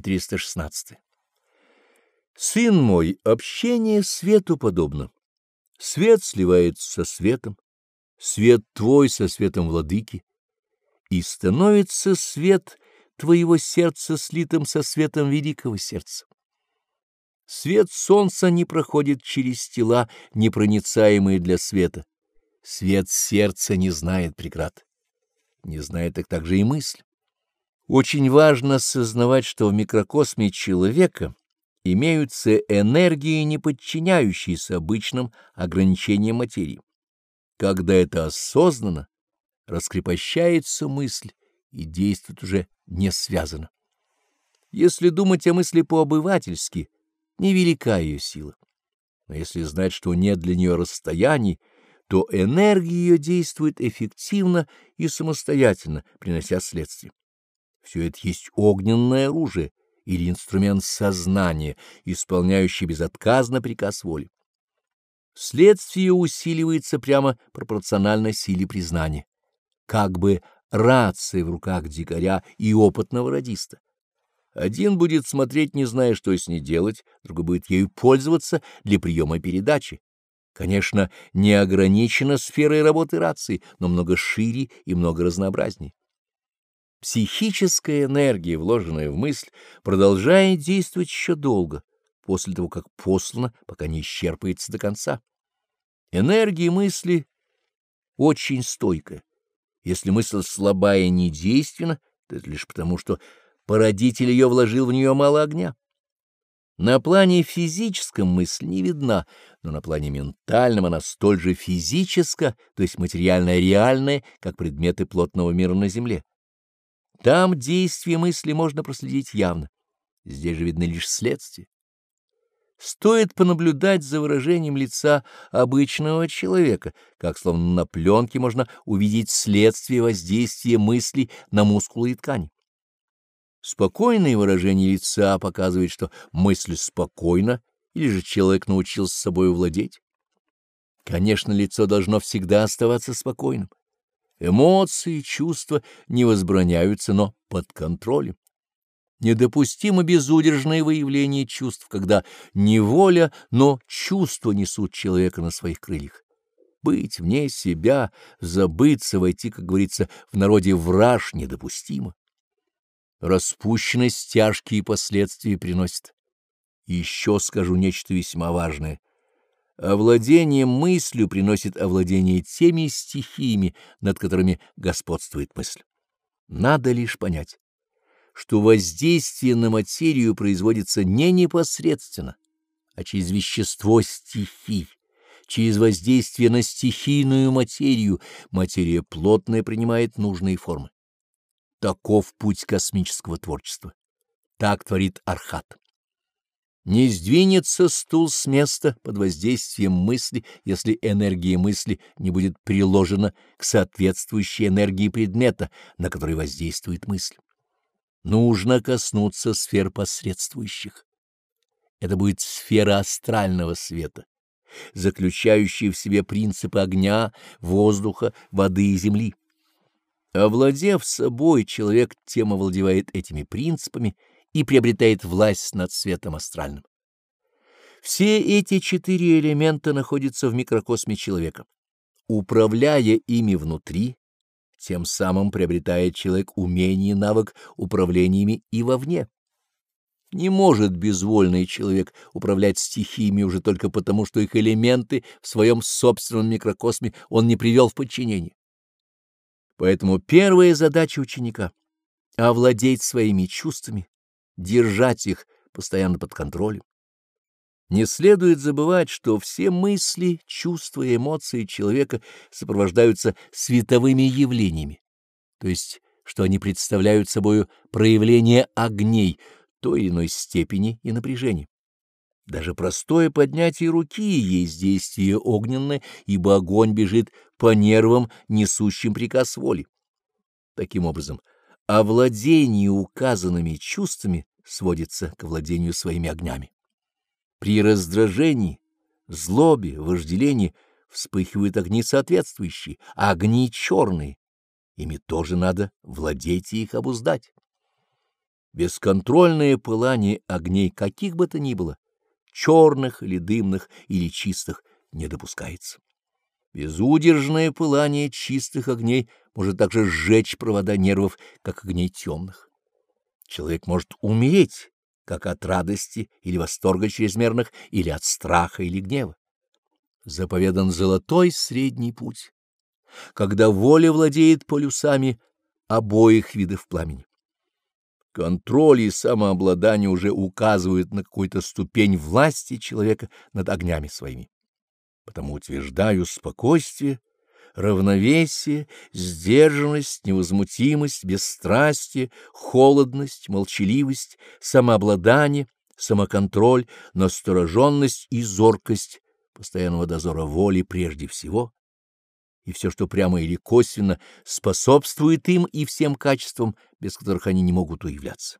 416. Сын мой, общение свету подобно. Свет сливается со светом, свет твой со светом владыки, и становится свет твоего сердца слитым со светом великого сердца. Свет солнца не проходит через тела, непроницаемые для света. Свет сердца не знает преград. Не знает так также и мысль. Очень важно осознавать, что в микрокосме человека имеются энергии, не подчиняющиеся обычным ограничениям материи. Когда это осознанно, раскрепощается мысль и действует уже не связано. Если думать о мысли по-обывательски, невелика ее сила. Но если знать, что нет для нее расстояний, то энергия ее действует эффективно и самостоятельно, принося следствие. Все это есть огненное оружие или инструмент сознания, исполняющий безотказно приказ воли. Следствие усиливается прямо пропорционально силе признания, как бы рация в руках дикаря и опытного радиста. Один будет смотреть, не зная, что с ней делать, другой будет ею пользоваться для приема передачи. Конечно, не ограничена сферой работы рации, но много шире и много разнообразнее. Психическая энергия, вложенная в мысль, продолжает действовать еще долго, после того, как послана, пока не исчерпается до конца. Энергия мысли очень стойкая. Если мысль слабая и недейственна, то это лишь потому, что породитель ее вложил в нее мало огня. На плане физическом мысль не видна, но на плане ментальном она столь же физическая, то есть материально-реальная, как предметы плотного мира на Земле. Там действие мысли можно проследить явно. Здесь же видны лишь следствия. Стоит понаблюдать за выражением лица обычного человека, как словно на пленке можно увидеть следствие воздействия мысли на мускулы и ткани. Спокойное выражение лица показывает, что мысль спокойна, или же человек научился собой владеть. Конечно, лицо должно всегда оставаться спокойным. Эмоции, чувства не возбраняются, но под контролем. Недопустимо безудержное выявление чувств, когда не воля, но чувства несут человека на своих крыльях. Быть вне себя, забыться, войти, как говорится, в народе враж недопустимо. Распущенность тяжкие последствия приносит. еще скажу нечто весьма важное — Овладение мыслью приносит овладение теми стихиями, над которыми господствует мысль. Надо лишь понять, что воздействие на материю производится не непосредственно, а через вещество стихий. Через воздействие на стихийную материю материя плотная принимает нужные формы. Таков путь космического творчества. Так творит Архат. Не сдвинется стул с места под воздействием мысли, если энергия мысли не будет приложена к соответствующей энергии предмета, на который воздействует мысль. Нужно коснуться сфер посредствующих. Это будет сфера астрального света, заключающая в себе принципы огня, воздуха, воды и земли. Овладев собой, человек тем овладевает этими принципами и приобретает власть над светом астральным. Все эти четыре элемента находятся в микрокосме человека. Управляя ими внутри, тем самым приобретает человек умение и навык управлениями и вовне. Не может безвольный человек управлять стихиями уже только потому, что их элементы в своем собственном микрокосме он не привел в подчинение. Поэтому первая задача ученика — овладеть своими чувствами, держать их постоянно под контролем. Не следует забывать, что все мысли, чувства и эмоции человека сопровождаются световыми явлениями, то есть что они представляют собой проявление огней той или иной степени и напряжения. Даже простое поднятие руки есть действие огненное, ибо огонь бежит по нервам, несущим приказ воли. Таким образом, овладение указанными чувствами сводится к владению своими огнями. При раздражении, злобе, вожделении вспыхивают огни соответствующие, а огни черные. Ими тоже надо владеть и их обуздать. Бесконтрольное пылание огней каких бы то ни было, черных или дымных или чистых, не допускается. Безудержное пылание чистых огней может также сжечь провода нервов, как огней темных. Человек может умереть, как от радости или восторга чрезмерных, или от страха или гнева. Заповедан золотой средний путь, когда воля владеет полюсами обоих видов пламени. Контроль и самообладание уже указывают на какую-то ступень власти человека над огнями своими. Потому утверждаю спокойствие, равновесие, сдержанность, невозмутимость, бесстрастие, холодность, молчаливость, самообладание, самоконтроль, настороженность и зоркость постоянного дозора воли прежде всего, и все, что прямо или косвенно способствует им и всем качествам, без которых они не могут уявляться.